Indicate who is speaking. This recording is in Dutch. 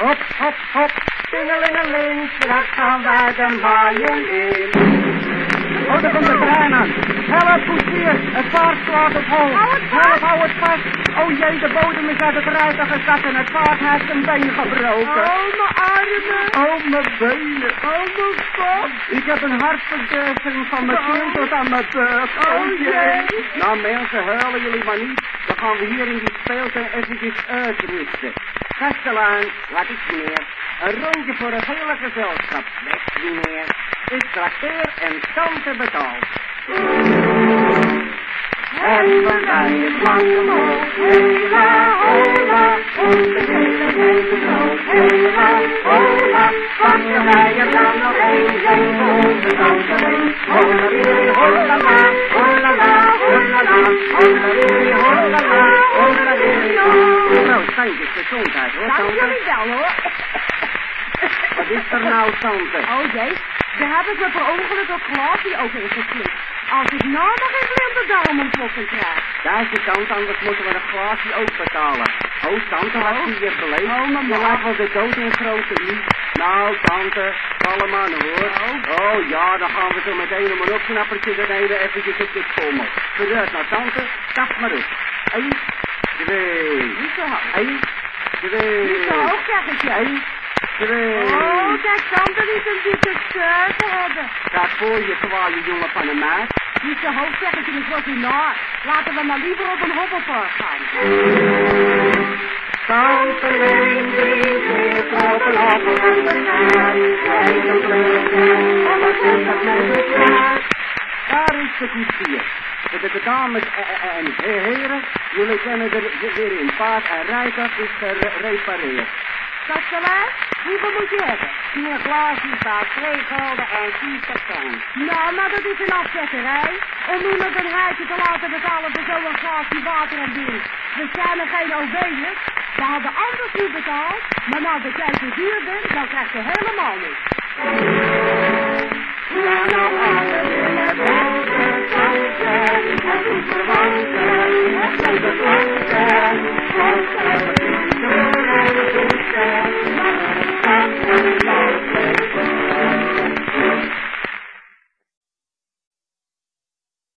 Speaker 1: Hop, hop, hop, tingelingeling, straks gaan wij de maaien in. Oh, daar komt de trein aan. Help, koetsier, het paard slaat hol.
Speaker 2: Het vast.
Speaker 1: Help, hou het vast. Oh jee, de bodem is uit het rijtuig gezakt en het paard heeft een been gebroken.
Speaker 2: Oh, mijn armen.
Speaker 1: Oh, mijn benen.
Speaker 2: Oh, mijn kop.
Speaker 1: Ik heb een hartverduizing van mijn
Speaker 2: Oh.
Speaker 1: keel tot aan mijn buik.
Speaker 2: Oh, jee.
Speaker 1: Nou mensen, huilen jullie maar niet. Dan gaan we hier in die speeltuin eventjes uitrusten. Kastelaan, wat is meer? Een rondje voor het hele gezelschap. Best meer. Ik trakteer en tante betaald. En we zijn het lang omhoog, hela, hola, onze hele leven zo, hela, hola, pakken wij er dan nog een, een voor onze tante thanks, gezondheid hoor,
Speaker 2: Dank
Speaker 1: tante.
Speaker 2: jullie wel, hoor.
Speaker 1: Wat is er nou, tante?
Speaker 2: Oh jee, ze hebben me per ongeluk op glaasje ook ingeklikt. Als ik nou nog eens weer de darm ontploffen krijg.
Speaker 1: Deze kant, anders moeten we een glaasje ook betalen. Oh, tante, wat zie je beleefd?
Speaker 2: Oh, mama.
Speaker 1: Je lijkt wel de dood in grote lief. Nou, tante, kalm aan hoor. Oh. ja, dan gaan we zo meteen om een opknappertje beneden eventjes op de schommel. Vooruit nou, tante, stap maar op. Eén, twee,
Speaker 2: Niet zo hoog.
Speaker 1: één, twee,
Speaker 2: Niet zo hoog, zeg ik je.
Speaker 1: één, twee.
Speaker 2: Oh, kijk, tante niet een dikke te hebben.
Speaker 1: Gaat voor je kwaaie jongen van een maat.
Speaker 2: Niet zo hoog, zeg ik je, ik word niet naar. Laten we maar liever op een hobbelpark gaan.
Speaker 1: Tante Leen weer op een wat is dat met elkaar? Daar is de koetsier. De, dames en, en heren, jullie kunnen er weer in. Paard en rijtuig is gerepareerd.
Speaker 2: Kastelein, hoeveel moet je hebben?
Speaker 1: Vier glaasjes staat, twee gulden en vier cent.
Speaker 2: Nou, maar dat is een afzetterij. Om iemand een rijtje te laten betalen voor zo'n glaasje water en bier. We zijn er geen OB'ers. We hadden anders niet betaald. Maar nou dat jij zo duur bent, dan krijg je helemaal niks.
Speaker 1: Ja, nou,